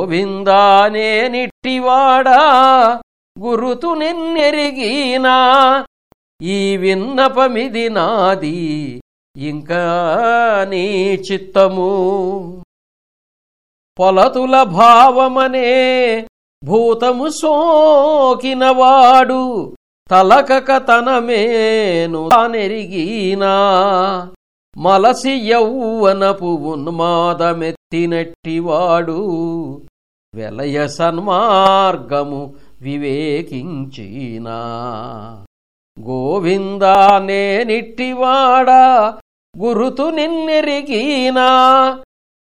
గోవిందానే నిట్టివాడా గురుతు నిన్నెరిగినా? ఈ విన్నపమిది నాది. ఇంకా నీ చిత్తము. పొలతుల భావమనే భూతము సోకినవాడు. తలకక తనమేను తానెరిగినా. మలసి యౌవనపు ఉన్మాదమెత్తినట్టివాడు. వెలయ సన్మార్గము వివేకించినా. గోవిందా నేనిట్టివాడా గురుతు నిన్నెరిగినా.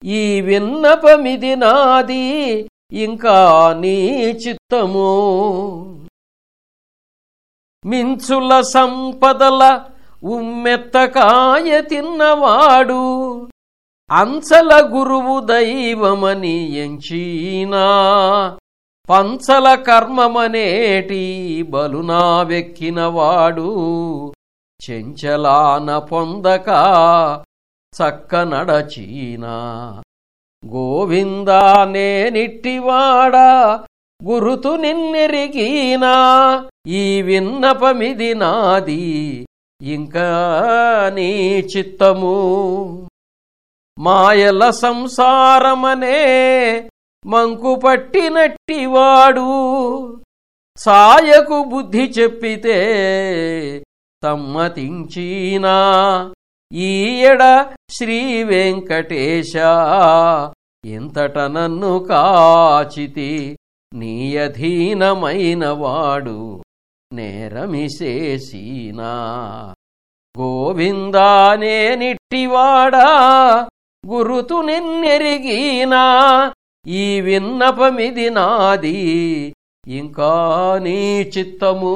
ఈ విన్నపమిది నాది ఇంకా నీ చిత్తము. మించుల సంపదల ఉమ్మెత్తకాయ తిన్నవాడు అంచల గురువు దైవమని ఎంచీనా. పంచల కర్మమనేటి బలునా వెక్కినవాడు చెంచలాన పొందక చక్క నడచీనా గోవిందా నేనిట్టివాడా గురుతు నిన్నెరిగినా. ఈ విన్నపమిది నాది ఇంకా నీ చిత్తము. మాయల సంసారమనే మంకు పట్టినట్టివాడు. సాయకు బుద్ధి చెప్పితే సమ్మతించీనా. ఈయడ శ్రీ వెంకటేశ ఇంతట నన్ను కాచితి నీయధీనమైన వాడు నేరమిసేసీనా. గోవిందానే నిట్టివాడా గురుతు నిన్నెరిగినా ఈ విన్నపమిది నాది. ఇంకా నీ చిత్తము